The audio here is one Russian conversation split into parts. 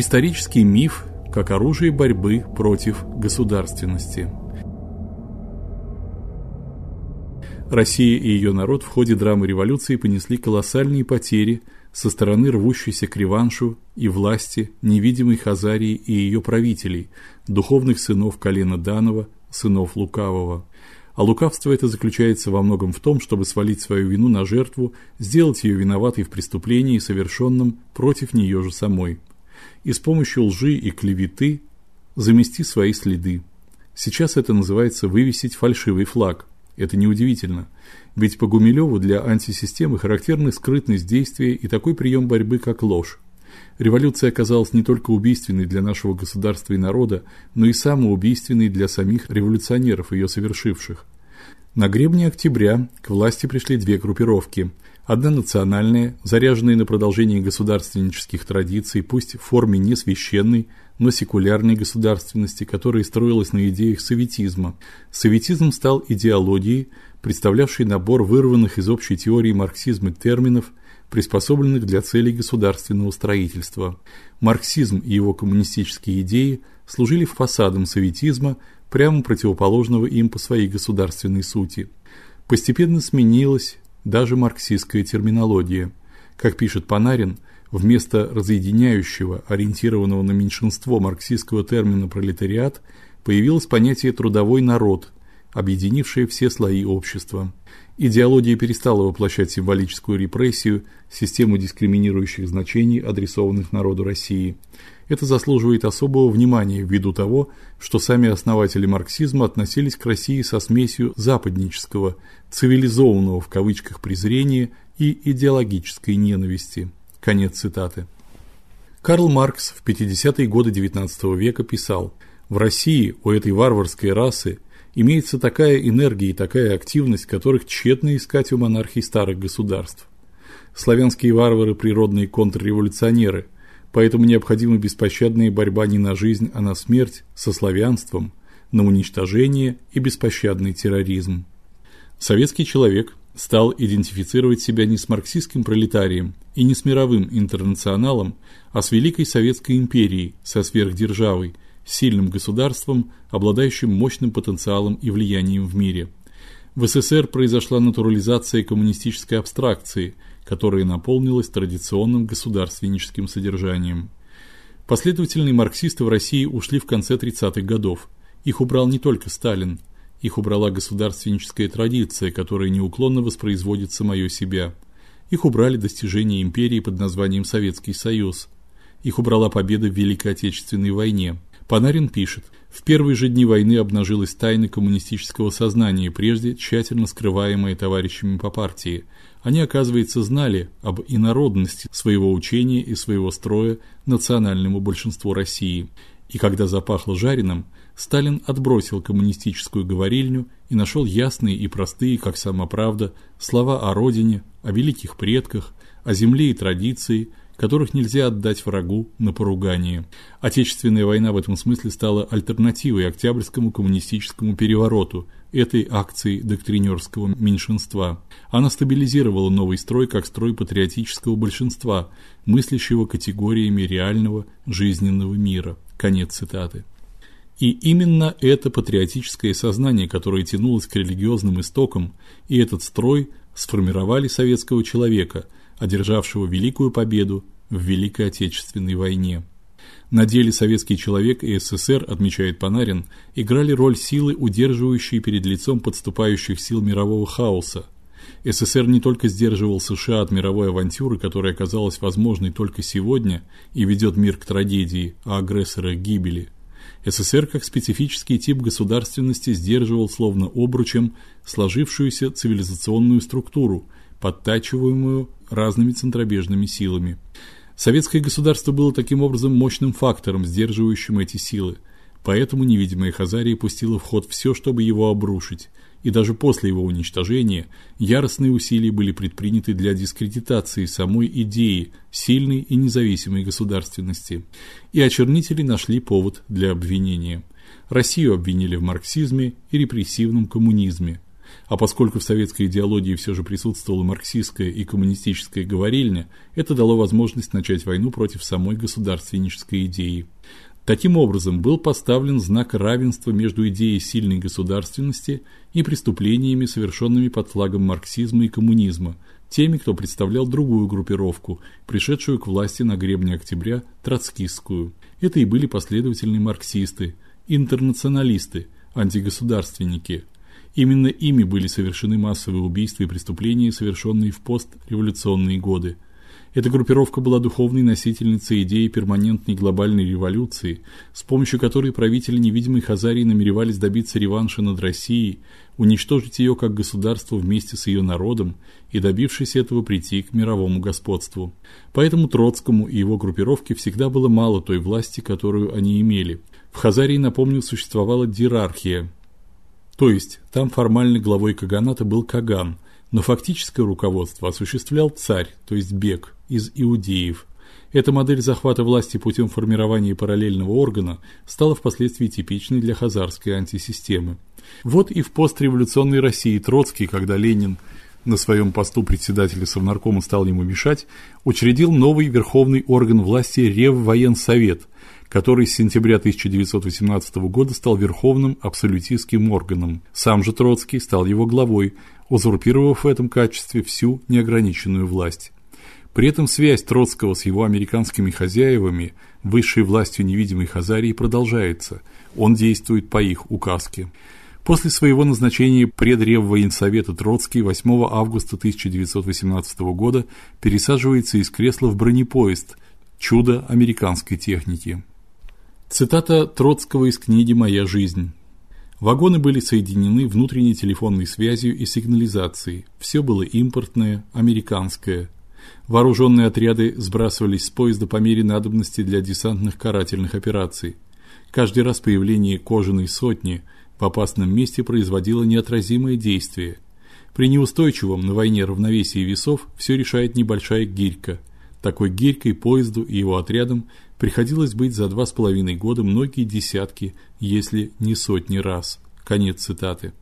Исторический миф как оружие борьбы против государственности. Россия и ее народ в ходе драмы революции понесли колоссальные потери со стороны рвущейся к реваншу и власти невидимой Хазарии и ее правителей, духовных сынов колена Данова, сынов Лукавого. А лукавство это заключается во многом в том, чтобы свалить свою вину на жертву, сделать ее виноватой в преступлении, совершенном против нее же самой. И с помощью лжи и клеветы замести свои следы. Сейчас это называется вывесить фальшивый флаг. Это неудивительно, ведь по Гумилеву для антисистемы характерны скрытность действия и такой прием борьбы, как ложь. Революция оказалась не только убийственной для нашего государства и народа, но и самоубийственной для самих революционеров, ее совершивших. На гребне октября к власти пришли две группировки. Одна национальная, заряженная на продолжение государственнических традиций, пусть в форме не священной, но секулярной государственности, которая строилась на идеях советизма. Советизм стал идеологией, представлявшей набор вырванных из общей теории марксизма терминов, приспособленных для целей государственного строительства. Марксизм и его коммунистические идеи служили фасадом советизма, прямо противоположного им по своей государственной сути. Постепенно сменилась даже марксистская терминология. Как пишет Панарин, вместо разъединяющего, ориентированного на меньшинство марксистского термина пролетариат появилось понятие трудовой народ, объединившее все слои общества. Идеология перестала воплощать символическую репрессию, систему дискриминирующих значений, адресованных народу России. Это заслуживает особого внимания ввиду того, что сами основатели марксизма относились к России со смесью западнического, цивилизованного в кавычках презрения и идеологической ненависти. Конец цитаты. Карл Маркс в 50-е годы XIX века писал: "В России у этой варварской расы имеется такая энергия и такая активность, которых тщетно искать у монархий старых государств. Славянские варвары природные контрреволюционеры, поэтому необходима беспощадная борьба не на жизнь, а на смерть со славянством, на уничтожение и беспощадный терроризм. Советский человек стал идентифицировать себя не с марксистским пролетарием и не с мировым интернационалом, а с великой советской империей, со сверхдержавой, сильным государством, обладающим мощным потенциалом и влиянием в мире. В СССР произошла натурализация коммунистической абстракции, которая наполнилась традиционным государственническим содержанием. Последовательные марксисты в России ушли в конце 30-х годов. Их убрал не только Сталин, их убрала государственническая традиция, которая неуклонно воспроизводит самое себя. Их убрали достижения империи под названием Советский Союз. Их убрала победа в Великой Отечественной войне. Панарин пишет: "В первые же дни войны обнажилась тайна коммунистического сознания, прежде тщательно скрываемая товарищами по партии. Они, оказывается, знали об инородности своего учения и своего строя национальному большинству России. И когда запахло жареным, Сталин отбросил коммунистическую говорильню и нашел ясные и простые, как сама правда, слова о родине, о великих предках, о земле и традиции, которых нельзя отдать врагу на поругание. Отечественная война в этом смысле стала альтернативой Октябрьскому коммунистическому перевороту, этой акции доктринерского меньшинства. Она стабилизировала новый строй как строй патриотического большинства, мыслящего категориями реального жизненного мира. Конец цитаты. И именно это патриотическое сознание, которое тянулось к религиозным истокам, и этот строй сформировали советского человека, одержавшего великую победу в Великой Отечественной войне. На деле советский человек и СССР, отмечает Панарин, играли роль силы, удерживающей перед лицом подступающих сил мирового хаоса. СССР не только сдерживал США от мировой авантюры, которая оказалась возможной только сегодня и ведет мир к трагедии, а агрессора к гибели – СССР как специфический тип государственности сдерживал словно обручем сложившуюся цивилизационную структуру, подтачиваемую разными центробежными силами. Советское государство было таким образом мощным фактором, сдерживающим эти силы. Поэтому невидимая Хазария пустила в ход все, чтобы его обрушить, и даже после его уничтожения яростные усилия были предприняты для дискредитации самой идеи сильной и независимой государственности. И очернители нашли повод для обвинения. Россию обвинили в марксизме и репрессивном коммунизме. А поскольку в советской идеологии все же присутствовала марксистская и коммунистическая говорильня, это дало возможность начать войну против самой государственнической идеи. Таким образом, был поставлен знак равенства между идеей сильной государственности и преступлениями, совершенными под флагом марксизма и коммунизма, теми, кто представлял другую группировку, пришедшую к власти на гребне октября троцкистскую. Это и были последовательные марксисты, интернационалисты, антигосударственники. Именно ими были совершены массовые убийства и преступления, совершенные в постреволюционные годы – эта группировка была духовной носительницей идеи перманентной глобальной революции, с помощью которой правители невидимой Хазарии намеревались добиться реванша над Россией, уничтожить ее как государство вместе с ее народом и добившись этого прийти к мировому господству. Поэтому Троцкому и его группировке всегда было мало той власти, которую они имели. В Хазарии, напомню, существовала диерархия. То есть там формально главой каганата был каган, но фактическое руководство осуществлял царь, то есть бек из иудеев. Эта модель захвата власти путем формирования параллельного органа стала впоследствии типичной для хазарской антисистемы. Вот и в постреволюционной России Троцкий, когда Ленин на своем посту председателя Совнаркома стал ему мешать, учредил новый верховный орган власти Реввоенсовет, который с сентября 1918 года стал верховным абсолютистским органом. Сам же Троцкий стал его главой, узурпировав в этом качестве всю неограниченную власть. При этом связь Троцкого с его американскими хозяевами, высшей властью невидимой Хазарии продолжается. Он действует по их указке. После своего назначения предреввоенсовета Троцкий 8 августа 1918 года пересаживается из кресла в бронепоезд. Чудо американской техники. Цитата Троцкого из книги Моя жизнь. Вагоны были соединены внутренней телефонной связью и сигнализацией. Все было импортное, американское. Вооруженные отряды сбрасывались с поезда по мере надобности для десантных карательных операций. Каждый раз появление кожаной сотни в опасном месте производило неотразимое действие. При неустойчивом на войне равновесии весов все решает небольшая гирька. Такой гирькой поезду и его отрядам приходилось быть за два с половиной года многие десятки, если не сотни раз. Конец цитаты.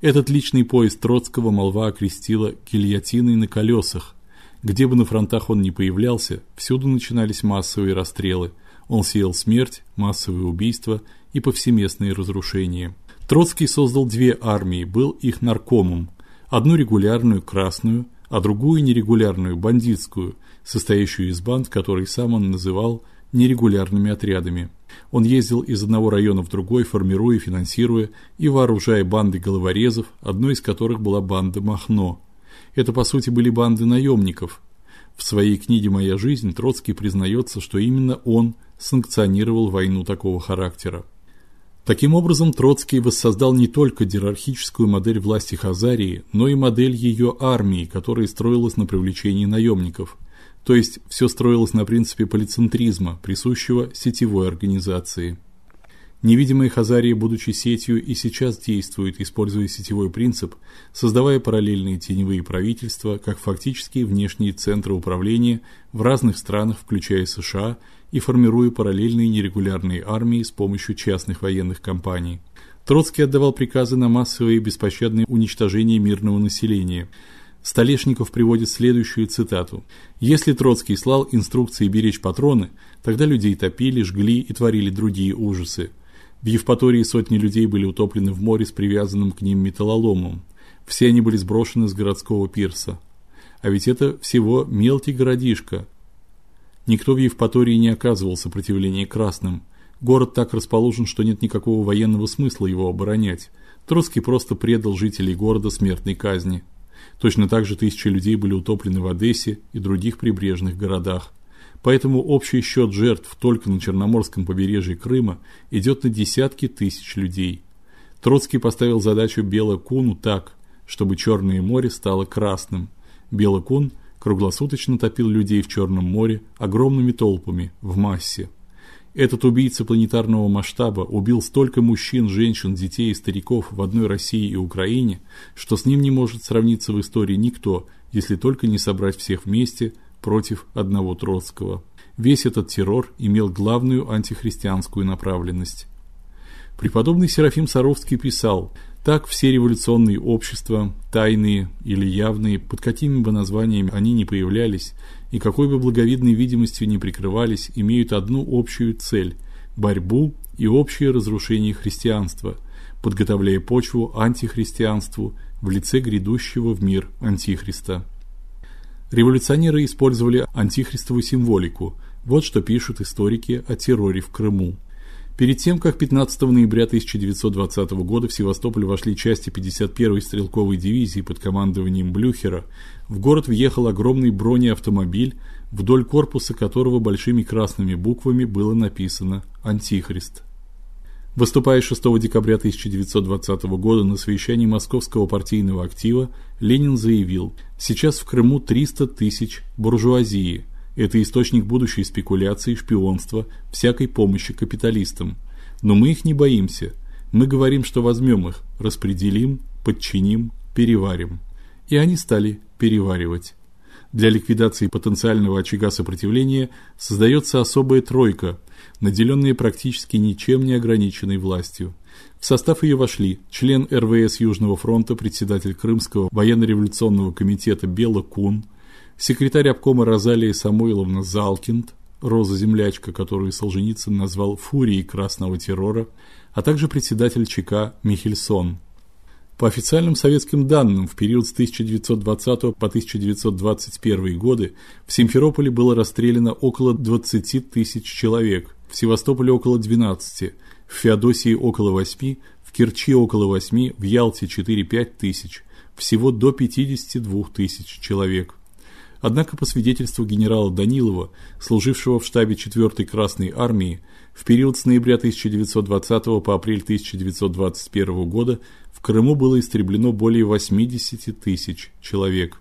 Этот личный поезд Троцкого молва окрестила гильотиной на колесах, где бы на фронтах он ни появлялся, всюду начинались массовые расстрелы. Он сеял смерть, массовые убийства и повсеместные разрушения. Троцкий создал две армии, был их наркомом. Одну регулярную красную, а другую нерегулярную бандитскую, состоящую из банд, которые сам он называл нерегулярными отрядами. Он ездил из одного района в другой, формируя, финансируя и вооружая банды головорезов, одной из которых была банда Махно. Это по сути были банды наемников. В своей книге Моя жизнь Троцкий признается, что именно он санкционировал войну такого характера. Таким образом, Троцкий воссоздал не только иерархическую модель власти Хазарии, но и модель ее армии, которая строилась на привлечении наемников. То есть все строилось на принципе полицентризма, присущего сетевой организации. Невидимая Хазария, будучи сетью, и сейчас действует, используя сетевой принцип, создавая параллельные теневые правительства, как фактические внешние центры управления в разных странах, включая США, и формируя параллельные нерегулярные армии с помощью частных военных компаний. Троцкий отдавал приказы на массовое и беспощадное уничтожение мирного населения. Столешников приводит следующую цитату: "Если Троцкий слал инструкции беречь патроны, тогда людей топили, жгли и творили другие ужасы. В Евпатории сотни людей были утоплены в море с привязанным к ним металлоломом. Все они были сброшены с городского пирса. А ведь это всего мелкий городишко. Никто в Евпатории не оказывал сопротивления красным. Город так расположен, что нет никакого военного смысла его оборонять. Троцкий просто предал жителей города смертной казни. Точно так же тысячи людей были утоплены в Одессе и других прибрежных городах. Поэтому общий счет жертв только на Черноморском побережье Крыма идет на десятки тысяч людей. Троцкий поставил задачу Белокуну так, чтобы Черное море стало красным. Белокун круглосуточно топил людей в Черном море огромными толпами в массе. Этот убийца планетарного масштаба убил столько мужчин, женщин, детей и стариков в одной России и Украине, что с ним не может сравниться в истории никто, если только не собрать всех вместе против одного Троцкого. Весь этот террор имел главную антихристианскую направленность. Преподобный Серафим Саровский писал: Так все революционные общества, тайные или явные, под какими бы названиями они ни появлялись и какой бы благовидной видимостью ни прикрывались, имеют одну общую цель борьбу и общее разрушение христианства, подготовляя почву антихристианству в лице грядущего в мир антихриста. Революционеры использовали антихристовую символику. Вот что пишут историки о терроре в Крыму. Перед тем, как 15 ноября 1920 года в Севастополь вошли части 51-й стрелковой дивизии под командованием Блюхера, в город въехал огромный бронеавтомобиль, вдоль корпуса которого большими красными буквами было написано Антихрист. Выступая 6 декабря 1920 года на совещании Московского партийного актива, Ленин заявил: "Сейчас в Крыму 300 тысяч буржуазии, это источник будущей спекуляции, шпионства, всякой помощи капиталистам. Но мы их не боимся. Мы говорим, что возьмем их, распределим, подчиним, переварим. И они стали переваривать. Для ликвидации потенциального очага сопротивления создается особая тройка, наделенная практически ничем не ограниченной властью. В состав ее вошли член РВС Южного фронта, председатель Крымского военно-революционного комитета Бела Кун, секретарь обкома Розалия Самойловна Залкинд, роза-землячка, которую Солженицын назвал фурией красного террора, а также председатель ЧК Михельсон. По официальным советским данным, в период с 1920 по 1921 годы в Симферополе было расстреляно около 20 тысяч человек, в Севастополе около 12, в Феодосии около 8, в Керчи около 8, в Ялте 4-5 тысяч, всего до 52 тысяч человек. Однако по свидетельству генерала Данилова, служившего в штабе 4-й Красной армии, в период с ноября 1920 по апрель 1921 года в Крыму было истреблено более 80 тысяч человек.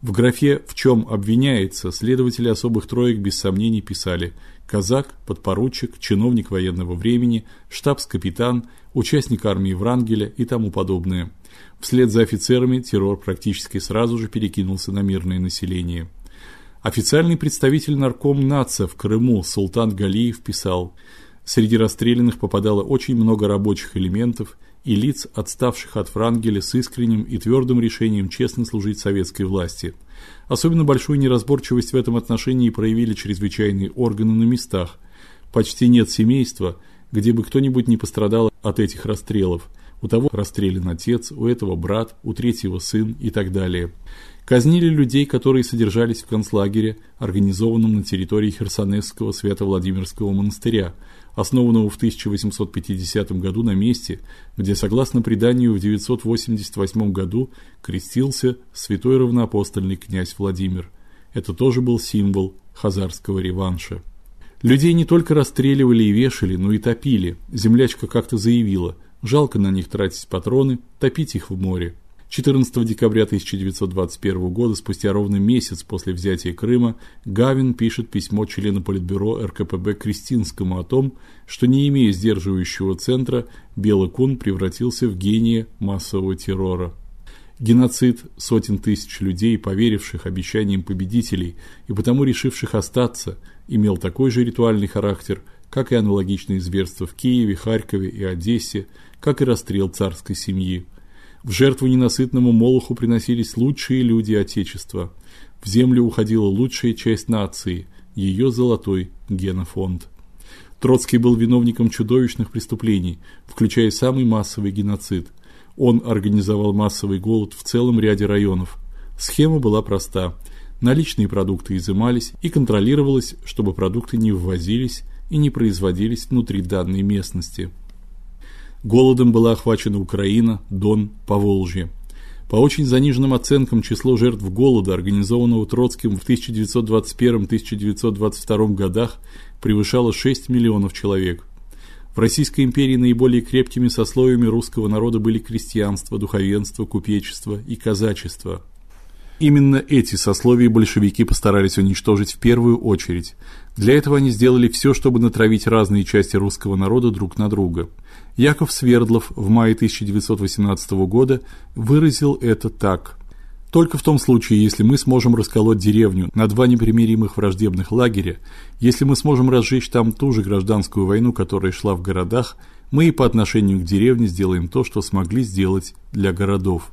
В графе «В чем обвиняется» следователи особых троек без сомнений писали казак, подпоручик, чиновник военного времени, штабс-капитан, участник армии Врангеля и тому подобное. Вслед за офицерами террор практически сразу же перекинулся на мирное население. Официальный представитель нарком НАЦА в Крыму Султан Галиев писал: Среди расстрелянных попадало очень много рабочих элементов и лиц, отставших от Врангеля с искренним и твердым решением честно служить советской власти. Особенно большую неразборчивость в этом отношении проявили чрезвычайные органы на местах. Почти нет семейства, где бы кто-нибудь не пострадал от этих расстрелов. У того расстрелян отец, у этого брат, у третьего сын и так далее. Казнили людей, которые содержались в концлагере, организованном на территории Херсонесского Свято-Владимирского монастыря, основанного в 1850 году на месте, где, согласно преданию, в 988 году крестился святой равноапостольный князь Владимир. Это тоже был символ хазарского реванша. Людей не только расстреливали и вешали, но и топили. Землячка как-то заявила: Жалко на них тратить патроны, топить их в море. 14 декабря 1921 года, спустя ровно месяц после взятия Крыма, Гавин пишет письмо члену политбюро РКПБ Кристинскому о том, что не имея сдерживающего центра, Белый кун превратился в гения массового террора. Геноцид сотен тысяч людей, поверивших обещаниям победителей и потому решивших остаться, имел такой же ритуальный характер, как и аналогичные зверства в Киеве, Харькове и Одессе, как и расстрел царской семьи. В жертву ненасытному молоху приносились лучшие люди отечества. В землю уходила лучшая часть нации, ее золотой генофонд. Троцкий был виновником чудовищных преступлений, включая самый массовый геноцид. Он организовал массовый голод в целом ряде районов. Схема была проста: наличные продукты изымались и контролировалось, чтобы продукты не ввозились и не производились внутри данной местности. Голодом была охвачена Украина, Дон, Поволжье. По очень заниженным оценкам, число жертв голода, организованного Троцким в 1921-1922 годах, превышало 6 миллионов человек. В Российской империи наиболее крепкими сословиями русского народа были крестьянство, духовенство, купечество и казачество. Именно эти сословия большевики постарались уничтожить в первую очередь. Для этого они сделали все, чтобы натравить разные части русского народа друг на друга. Яков Свердлов в мае 1918 года выразил это так: только в том случае, если мы сможем расколоть деревню на два непримиримых враждебных лагеря, если мы сможем разжечь там ту же гражданскую войну, которая шла в городах, Мы и по отношению к деревне сделаем то, что смогли сделать для городов.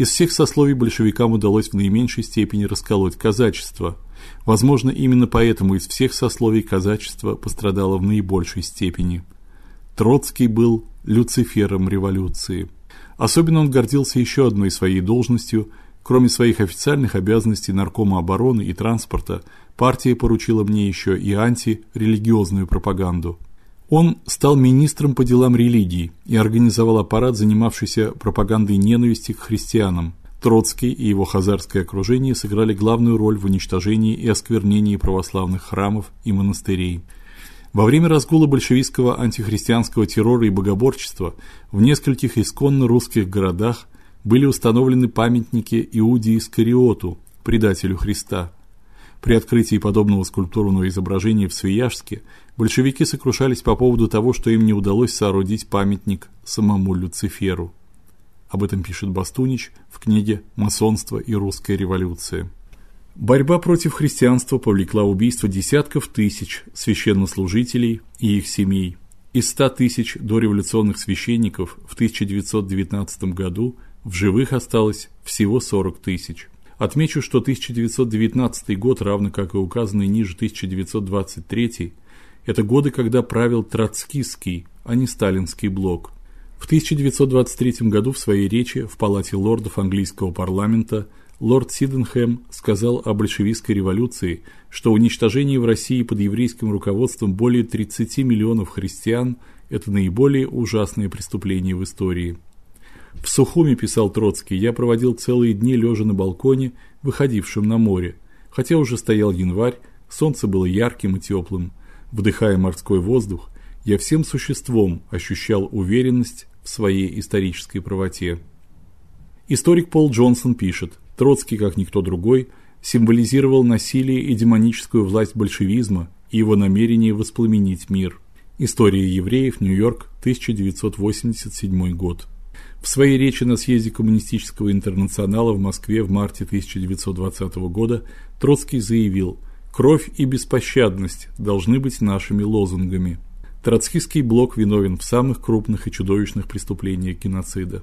Из всех сословий большевикам удалось в наименьшей степени расколоть казачество. Возможно, именно поэтому из всех сословий казачество пострадало в наибольшей степени. Троцкий был люцифером революции. Особенно он гордился еще одной своей должностью. Кроме своих официальных обязанностей наркома обороны и транспорта, партия поручила мне еще и антирелигиозную пропаганду. Он стал министром по делам религии и организовал аппарат, занимавшийся пропагандой ненависти к христианам. Троцкий и его хазарское окружение сыграли главную роль в уничтожении и осквернении православных храмов и монастырей. Во время разгула большевистского антихристианского террора и богоборчества в нескольких исконно русских городах были установлены памятники Иуде Искариоту, предателю Христа. При открытии подобного скульптурного изображения в Свияжске большевики сокрушались по поводу того, что им не удалось соорудить памятник самому Люциферу. Об этом пишет Бастунич в книге Масонство и русская революция. Борьба против христианства повлекла убийство десятков тысяч священнослужителей и их семей. Из 100 тысяч дореволюционных священников в 1919 году в живых осталось всего 40 тысяч. Отмечу, что 1919 год, равно как и указанный ниже 1923, это годы, когда правил троцкистский, а не сталинский блок. В 1923 году в своей речи в Палате лордов английского парламента лорд Сиденхэм сказал о большевистской революции, что уничтожение в России под еврейским руководством более 30 миллионов христиан это наиболее ужасное преступление в истории. В Сухуми писал Троцкий: "Я проводил целые дни лежа на балконе, выходившем на море. Хотя уже стоял январь, солнце было ярким и теплым. Вдыхая морской воздух, я всем существом ощущал уверенность в своей исторической правоте". Историк Пол Джонсон пишет: Троцкий, как никто другой, символизировал насилие и демоническую власть большевизма и его намерение воспламенить мир. История евреев, Нью-Йорк, 1987 год. В своей речи на съезде коммунистического интернационала в Москве в марте 1920 года Троцкий заявил: "Кровь и беспощадность должны быть нашими лозунгами". Троцкийский блок виновен в самых крупных и чудовищных преступлениях геноцида.